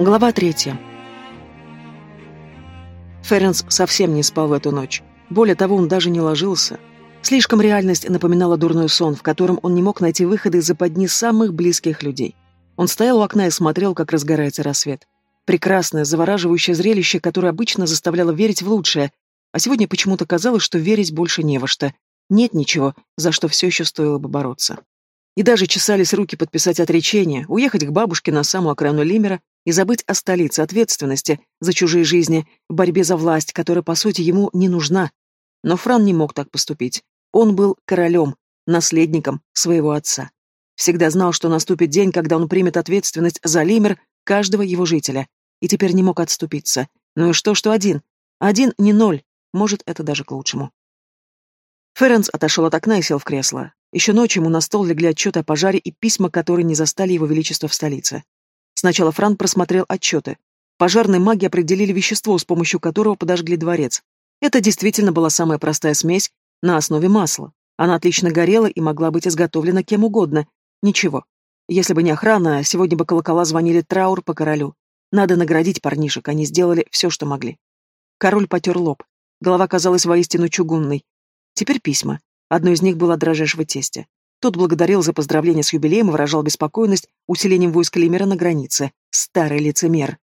Глава третья. Ференс совсем не спал в эту ночь. Более того, он даже не ложился. Слишком реальность напоминала дурной сон, в котором он не мог найти выхода из западни самых близких людей. Он стоял у окна и смотрел, как разгорается рассвет. Прекрасное, завораживающее зрелище, которое обычно заставляло верить в лучшее, а сегодня почему-то казалось, что верить больше не во что. Нет ничего, за что все еще стоило бы бороться. И даже чесались руки подписать отречение, уехать к бабушке на самую окраину Лимера и забыть о столице ответственности за чужие жизни, борьбе за власть, которая, по сути, ему не нужна. Но Фран не мог так поступить. Он был королем, наследником своего отца. Всегда знал, что наступит день, когда он примет ответственность за Лимер каждого его жителя, и теперь не мог отступиться. Ну и что, что один? Один не ноль. Может, это даже к лучшему. Ференс отошел от окна и сел в кресло. Еще ночью ему на стол легли отчеты о пожаре и письма, которые не застали его величество в столице. Сначала Франк просмотрел отчеты. Пожарные маги определили вещество, с помощью которого подожгли дворец. Это действительно была самая простая смесь на основе масла. Она отлично горела и могла быть изготовлена кем угодно. Ничего. Если бы не охрана, сегодня бы колокола звонили траур по королю. Надо наградить парнишек, они сделали все, что могли. Король потер лоб. Голова казалась воистину чугунной. Теперь письма. Одно из них было дрожайшего тестя. Тот благодарил за поздравление с юбилеем и выражал беспокойность усилением войск Лимера на границе. Старый лицемер.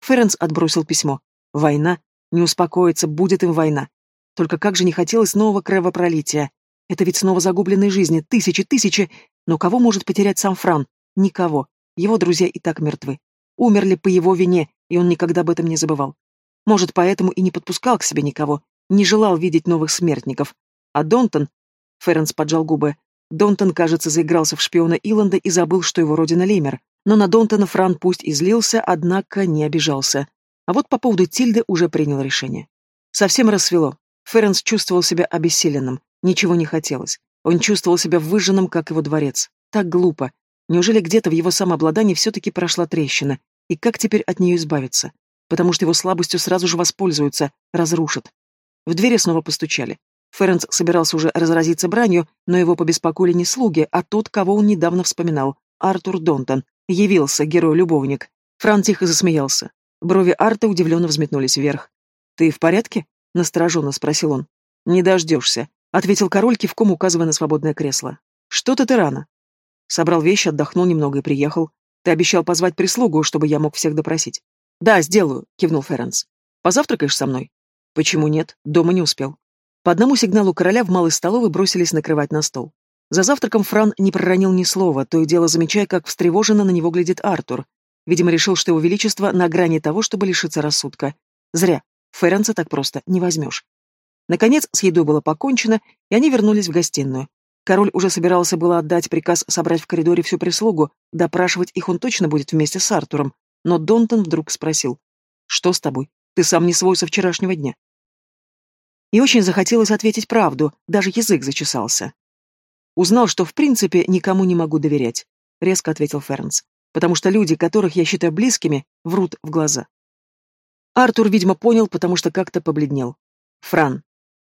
Ференс отбросил письмо. Война. Не успокоится, будет им война. Только как же не хотелось нового кровопролития. Это ведь снова загубленные жизни, тысячи, тысячи. Но кого может потерять сам Фран? Никого. Его друзья и так мертвы. Умерли по его вине, и он никогда об этом не забывал. Может, поэтому и не подпускал к себе никого, не желал видеть новых смертников. А Донтон... Ференс поджал губы. Донтон, кажется, заигрался в шпиона Иланда и забыл, что его родина Лемер. Но на Донтона Фран пусть и злился, однако не обижался. А вот по поводу Тильды уже принял решение. Совсем рассвело. Ференс чувствовал себя обессиленным. Ничего не хотелось. Он чувствовал себя выжженным, как его дворец. Так глупо. Неужели где-то в его самообладании все-таки прошла трещина? И как теперь от нее избавиться? Потому что его слабостью сразу же воспользуются, разрушат. В двери снова постучали. Ференс собирался уже разразиться бранью, но его побеспокоили не слуги, а тот, кого он недавно вспоминал, Артур Донтон. Явился герой-любовник. Фран тихо засмеялся. Брови Арта удивленно взметнулись вверх. «Ты в порядке?» — настороженно спросил он. «Не дождешься», — ответил король, кивком указывая на свободное кресло. «Что-то ты рано». Собрал вещи, отдохнул немного и приехал. Ты обещал позвать прислугу, чтобы я мог всех допросить. «Да, сделаю», — кивнул Ференс. «Позавтракаешь со мной?» «Почему нет? Дома не успел». По одному сигналу короля в малой столовой бросились накрывать на стол. За завтраком Фран не проронил ни слова, то и дело замечая, как встревоженно на него глядит Артур. Видимо, решил, что его величество на грани того, чтобы лишиться рассудка. Зря. Ференца так просто не возьмешь. Наконец, с едой было покончено, и они вернулись в гостиную. Король уже собирался было отдать приказ собрать в коридоре всю прислугу, допрашивать их он точно будет вместе с Артуром, но Донтон вдруг спросил. «Что с тобой? Ты сам не свой со вчерашнего дня». И очень захотелось ответить правду, даже язык зачесался. «Узнал, что в принципе никому не могу доверять», — резко ответил Фернс. «Потому что люди, которых я считаю близкими, врут в глаза». Артур, видимо, понял, потому что как-то побледнел. «Фран».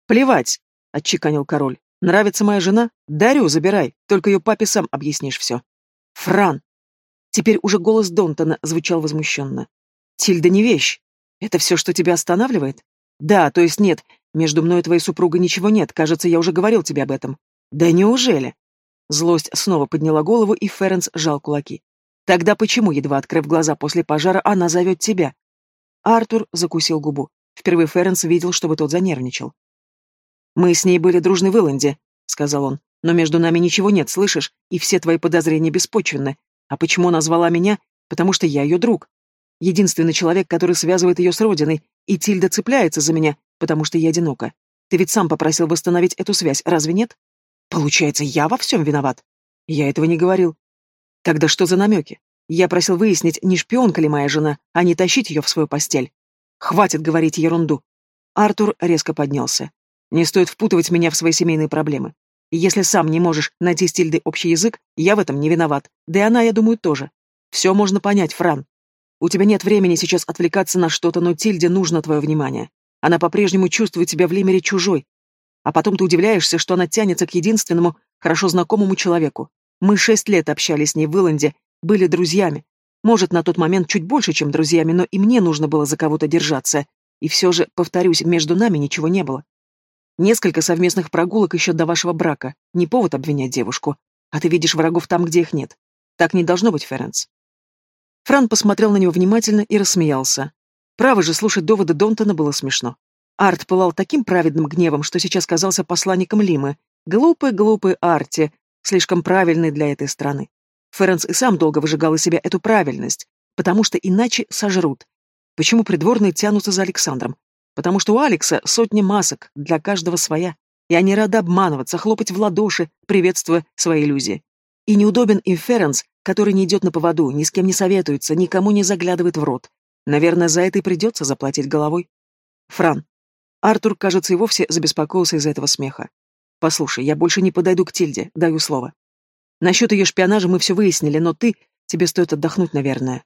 «Плевать», — отчеканил король. «Нравится моя жена? Дарю, забирай, только ее папе сам объяснишь все». «Фран». Теперь уже голос Донтона звучал возмущенно. «Тильда не вещь. Это все, что тебя останавливает?» «Да, то есть нет, между мной и твоей супругой ничего нет, кажется, я уже говорил тебе об этом. Да неужели? Злость снова подняла голову, и Ференс сжал кулаки. Тогда почему, едва открыв глаза после пожара, она зовет тебя? Артур закусил губу. Впервые Ференс видел, чтобы тот занервничал. «Мы с ней были дружны в Иланде», — сказал он. «Но между нами ничего нет, слышишь? И все твои подозрения беспочвенны. А почему она звала меня? Потому что я ее друг. Единственный человек, который связывает ее с родиной, и Тильда цепляется за меня, потому что я одинока. Ты ведь сам попросил восстановить эту связь, разве нет? Получается, я во всем виноват? Я этого не говорил. Тогда что за намеки? Я просил выяснить, не шпионка ли моя жена, а не тащить ее в свою постель. Хватит говорить ерунду. Артур резко поднялся. Не стоит впутывать меня в свои семейные проблемы. Если сам не можешь найти с Тильдой общий язык, я в этом не виноват. Да и она, я думаю, тоже. Все можно понять, Фран. У тебя нет времени сейчас отвлекаться на что-то, но Тильде нужно твое внимание. Она по-прежнему чувствует себя в Лимере чужой. А потом ты удивляешься, что она тянется к единственному, хорошо знакомому человеку. Мы шесть лет общались с ней в Иланде, были друзьями. Может, на тот момент чуть больше, чем друзьями, но и мне нужно было за кого-то держаться. И все же, повторюсь, между нами ничего не было. Несколько совместных прогулок еще до вашего брака. Не повод обвинять девушку. А ты видишь врагов там, где их нет. Так не должно быть, Ференс. Фран посмотрел на него внимательно и рассмеялся. Право же, слушать доводы Донтона было смешно. Арт пылал таким праведным гневом, что сейчас казался посланником Лимы. Глупый, глупый Арти, слишком правильный для этой страны. Ференс и сам долго выжигал из себя эту правильность, потому что иначе сожрут. Почему придворные тянутся за Александром? Потому что у Алекса сотни масок, для каждого своя, и они рады обманываться, хлопать в ладоши, приветствуя свои иллюзии. И неудобен им Ференс, который не идет на поводу, ни с кем не советуется, никому не заглядывает в рот. Наверное, за это и придется заплатить головой. Фран. Артур, кажется, и вовсе забеспокоился из-за этого смеха. Послушай, я больше не подойду к Тильде, даю слово. Насчет ее шпионажа мы все выяснили, но ты... Тебе стоит отдохнуть, наверное.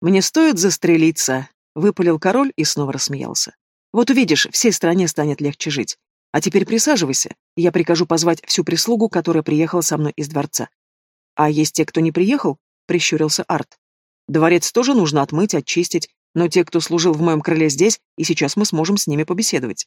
Мне стоит застрелиться, — выпалил король и снова рассмеялся. Вот увидишь, всей стране станет легче жить. А теперь присаживайся, я прикажу позвать всю прислугу, которая приехала со мной из дворца. А есть те, кто не приехал? — прищурился Арт. Дворец тоже нужно отмыть, очистить, но те, кто служил в моем крыле здесь, и сейчас мы сможем с ними побеседовать.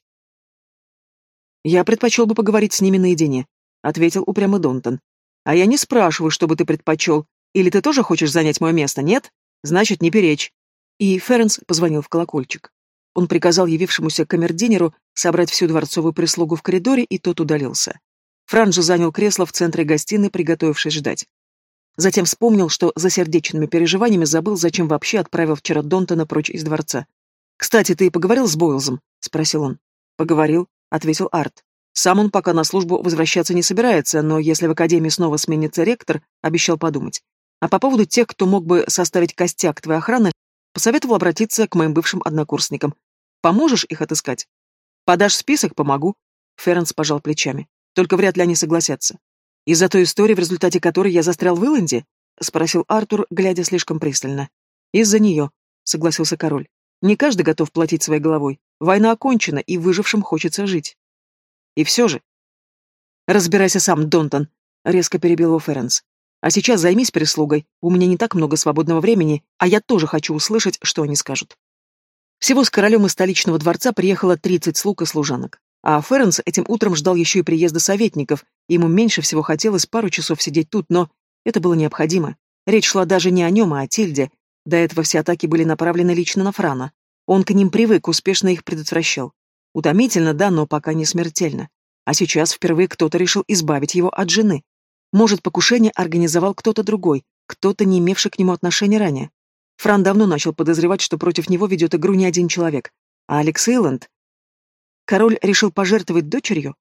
Я предпочел бы поговорить с ними наедине, — ответил упрямо Донтон. А я не спрашиваю, что бы ты предпочел. Или ты тоже хочешь занять мое место, нет? Значит, не перечь. И Ференс позвонил в колокольчик. Он приказал явившемуся камердинеру собрать всю дворцовую прислугу в коридоре, и тот удалился. Франц же занял кресло в центре гостиной, приготовившись ждать. Затем вспомнил, что за сердечными переживаниями забыл, зачем вообще отправил вчера Донтона прочь из дворца. «Кстати, ты поговорил с Бойлзом?» — спросил он. «Поговорил», — ответил Арт. Сам он пока на службу возвращаться не собирается, но если в академии снова сменится ректор, обещал подумать. А по поводу тех, кто мог бы составить костяк твоей охраны, посоветовал обратиться к моим бывшим однокурсникам. Поможешь их отыскать? Подашь список, помогу. Ференс пожал плечами. Только вряд ли они согласятся. Из-за той истории, в результате которой я застрял в Илленде? Спросил Артур, глядя слишком пристально. Из-за нее, согласился король. Не каждый готов платить своей головой. Война окончена, и выжившим хочется жить. И все же... Разбирайся сам, Донтон, резко перебил его Ференс. А сейчас займись прислугой, у меня не так много свободного времени, а я тоже хочу услышать, что они скажут. Всего с королем из столичного дворца приехало 30 слуг и служанок. А Ференс этим утром ждал еще и приезда советников, и ему меньше всего хотелось пару часов сидеть тут, но это было необходимо. Речь шла даже не о нем, а о Тильде. До этого все атаки были направлены лично на Франа. Он к ним привык, успешно их предотвращал. Утомительно, да, но пока не смертельно. А сейчас впервые кто-то решил избавить его от жены. Может, покушение организовал кто-то другой, кто-то, не имевший к нему отношения ранее. Фран давно начал подозревать, что против него ведет игру не один человек. А Алекс Эйланд... Король решил пожертвовать дочерью?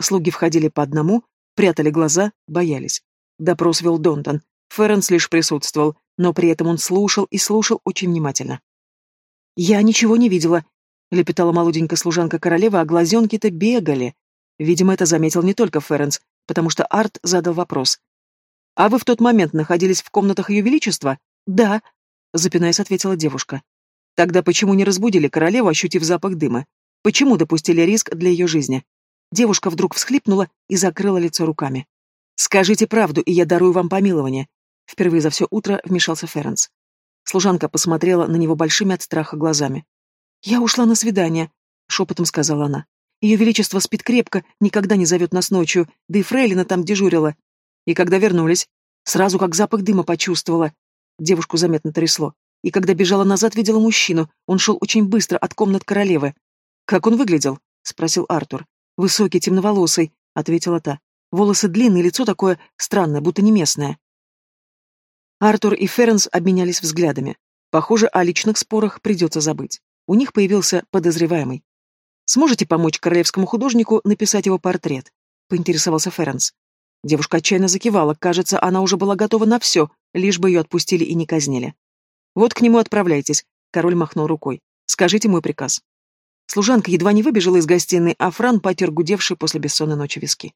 Слуги входили по одному, прятали глаза, боялись. Допрос вел Донтон. Ференс лишь присутствовал, но при этом он слушал и слушал очень внимательно. «Я ничего не видела», — лепетала молоденькая служанка королевы, а глазенки-то бегали. Видимо, это заметил не только Ференс, потому что Арт задал вопрос. «А вы в тот момент находились в комнатах Ее Величества?» «Да», — запинаясь, ответила девушка. «Тогда почему не разбудили королеву, ощутив запах дыма? Почему допустили риск для ее жизни?» Девушка вдруг всхлипнула и закрыла лицо руками. «Скажите правду, и я дарую вам помилование», — впервые за все утро вмешался Ференс. Служанка посмотрела на него большими от страха глазами. «Я ушла на свидание», — шепотом сказала она. «Ее Величество спит крепко, никогда не зовет нас ночью, да и Фрейлина там дежурила. И когда вернулись, сразу как запах дыма почувствовала. Девушку заметно трясло. И когда бежала назад, видела мужчину. Он шел очень быстро от комнат королевы. «Как он выглядел?» — спросил Артур. «Высокий, темноволосый», — ответила та. «Волосы длинные, лицо такое странное, будто не местное». Артур и Ференс обменялись взглядами. Похоже, о личных спорах придется забыть. У них появился подозреваемый. «Сможете помочь королевскому художнику написать его портрет?» — поинтересовался Ференс. Девушка отчаянно закивала, кажется, она уже была готова на все, лишь бы ее отпустили и не казнили. «Вот к нему отправляйтесь», — король махнул рукой. «Скажите мой приказ». Служанка едва не выбежала из гостиной, а Фран потер гудевший после бессонной ночи виски.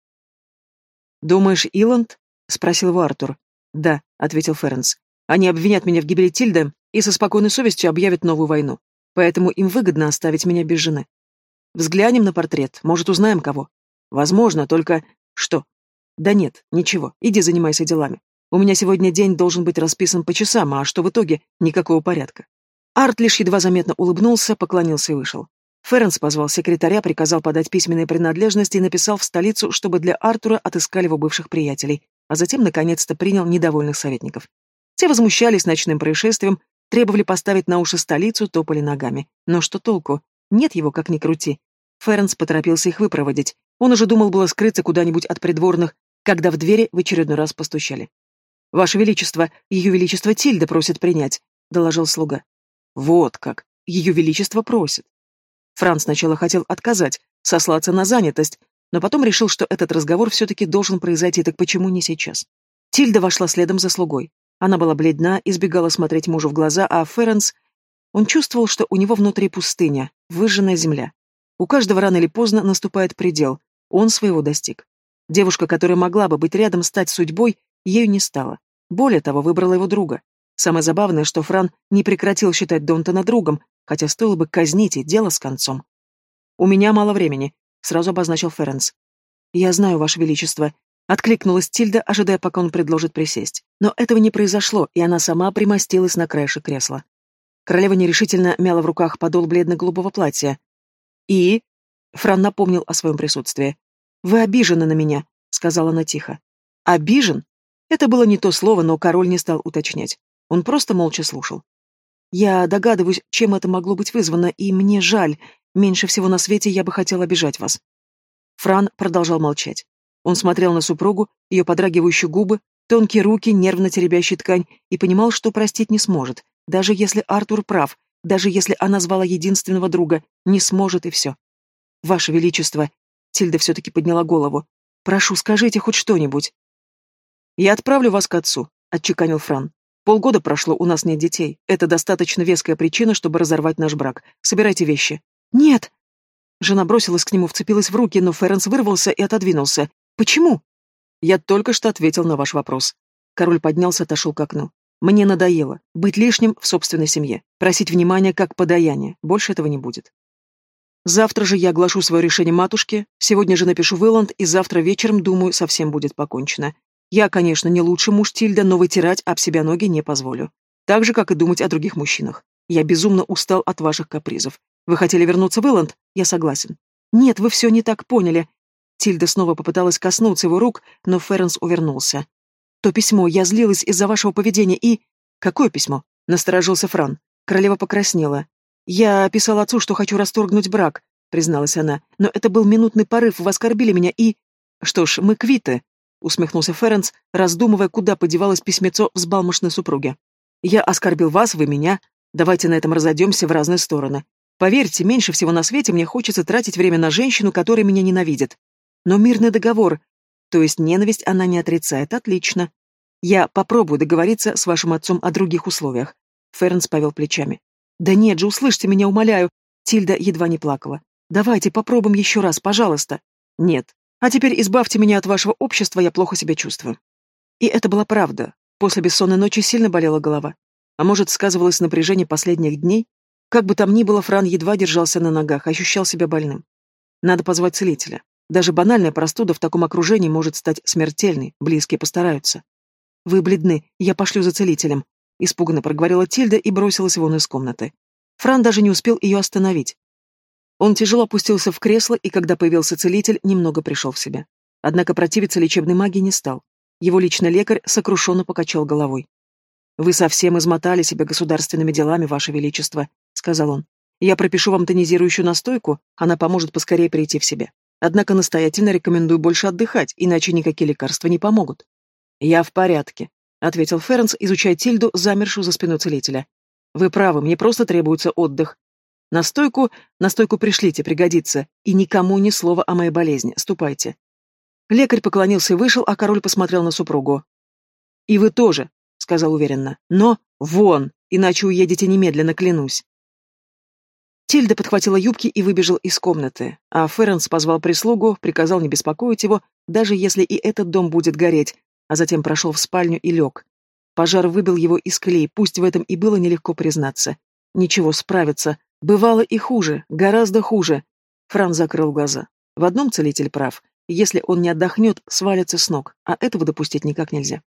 «Думаешь, Иланд?» — спросил его Артур. «Да», — ответил Ференс. «Они обвинят меня в гибели Тильды и со спокойной совестью объявят новую войну поэтому им выгодно оставить меня без жены. Взглянем на портрет, может, узнаем кого. Возможно, только... Что? Да нет, ничего, иди занимайся делами. У меня сегодня день должен быть расписан по часам, а что в итоге? Никакого порядка. Арт лишь едва заметно улыбнулся, поклонился и вышел. Ференс позвал секретаря, приказал подать письменные принадлежности и написал в столицу, чтобы для Артура отыскали его бывших приятелей, а затем наконец-то принял недовольных советников. Те возмущались ночным происшествием, требовали поставить на уши столицу, топали ногами. Но что толку? Нет его, как ни крути. Ференс поторопился их выпроводить. Он уже думал было скрыться куда-нибудь от придворных, когда в двери в очередной раз постучали. «Ваше Величество, Ее Величество Тильда просит принять», — доложил слуга. «Вот как. Ее Величество просит». Франц сначала хотел отказать, сослаться на занятость, но потом решил, что этот разговор все-таки должен произойти, так почему не сейчас? Тильда вошла следом за слугой. Она была бледна, избегала смотреть мужу в глаза, а Ференс... Он чувствовал, что у него внутри пустыня, выжженная земля. У каждого рано или поздно наступает предел. Он своего достиг. Девушка, которая могла бы быть рядом, стать судьбой, ею не стала. Более того, выбрала его друга. Самое забавное, что Фран не прекратил считать Донтона другом, хотя стоило бы казнить и дело с концом. «У меня мало времени», — сразу обозначил Ференс. «Я знаю, Ваше Величество», — откликнулась Тильда, ожидая, пока он предложит присесть. Но этого не произошло, и она сама примостилась на краешек кресла. Королева нерешительно мяла в руках подол бледно-голубого платья. «И?» — Фран напомнил о своем присутствии. «Вы обижены на меня», — сказала она тихо. «Обижен?» Это было не то слово, но король не стал уточнять. Он просто молча слушал. «Я догадываюсь, чем это могло быть вызвано, и мне жаль. Меньше всего на свете я бы хотел обижать вас». Фран продолжал молчать. Он смотрел на супругу, ее подрагивающие губы, тонкие руки, нервно теребящие ткань, и понимал, что простить не сможет, даже если Артур прав, даже если она звала единственного друга, не сможет и все. «Ваше Величество!» Тильда все-таки подняла голову. «Прошу, скажите хоть что-нибудь». «Я отправлю вас к отцу», — отчеканил Фран. Полгода прошло, у нас нет детей. Это достаточно веская причина, чтобы разорвать наш брак. Собирайте вещи. Нет. Жена бросилась к нему, вцепилась в руки, но Ференс вырвался и отодвинулся. Почему? Я только что ответил на ваш вопрос. Король поднялся, отошел к окну. Мне надоело быть лишним в собственной семье, просить внимания как подаяние. Больше этого не будет. Завтра же я оглашу свое решение матушке, сегодня же напишу в Иланд, и завтра вечером, думаю, совсем будет покончено. Я, конечно, не лучший муж Тильда, но вытирать об себя ноги не позволю. Так же, как и думать о других мужчинах. Я безумно устал от ваших капризов. Вы хотели вернуться в Элленд? Я согласен. Нет, вы все не так поняли. Тильда снова попыталась коснуться его рук, но Ференс увернулся. То письмо, я злилась из-за вашего поведения и... Какое письмо? Насторожился Фран. Королева покраснела. Я писала отцу, что хочу расторгнуть брак, призналась она. Но это был минутный порыв, вы оскорбили меня и... Что ж, мы квиты усмехнулся Ференс, раздумывая, куда подевалось письмецо взбалмошной супруги. «Я оскорбил вас, вы меня. Давайте на этом разойдемся в разные стороны. Поверьте, меньше всего на свете мне хочется тратить время на женщину, которая меня ненавидит. Но мирный договор, то есть ненависть она не отрицает, отлично. Я попробую договориться с вашим отцом о других условиях». Ференс повел плечами. «Да нет же, услышьте меня, умоляю». Тильда едва не плакала. «Давайте попробуем еще раз, пожалуйста». «Нет, а теперь избавьте меня от вашего общества, я плохо себя чувствую. И это была правда. После бессонной ночи сильно болела голова. А может, сказывалось напряжение последних дней? Как бы там ни было, Фран едва держался на ногах, ощущал себя больным. Надо позвать целителя. Даже банальная простуда в таком окружении может стать смертельной, близкие постараются. «Вы бледны, я пошлю за целителем», — испуганно проговорила Тильда и бросилась вон из комнаты. Фран даже не успел ее остановить. Он тяжело опустился в кресло и, когда появился целитель, немного пришел в себя. Однако противиться лечебной магии не стал. Его личный лекарь сокрушенно покачал головой. «Вы совсем измотали себя государственными делами, Ваше Величество», — сказал он. «Я пропишу вам тонизирующую настойку, она поможет поскорее прийти в себя. Однако настоятельно рекомендую больше отдыхать, иначе никакие лекарства не помогут». «Я в порядке», — ответил Ференс, изучая Тильду, замершую за спиной целителя. «Вы правы, мне просто требуется отдых. Настойку, настойку пришлите, пригодится. И никому ни слова о моей болезни. Ступайте. Лекарь поклонился и вышел, а король посмотрел на супругу. «И вы тоже», — сказал уверенно. «Но вон, иначе уедете немедленно, клянусь». Тильда подхватила юбки и выбежал из комнаты, а Ференс позвал прислугу, приказал не беспокоить его, даже если и этот дом будет гореть, а затем прошел в спальню и лег. Пожар выбил его из колеи, пусть в этом и было нелегко признаться. Ничего, справится, Бывало и хуже, гораздо хуже. Фран закрыл глаза. В одном целитель прав. Если он не отдохнет, свалится с ног, а этого допустить никак нельзя.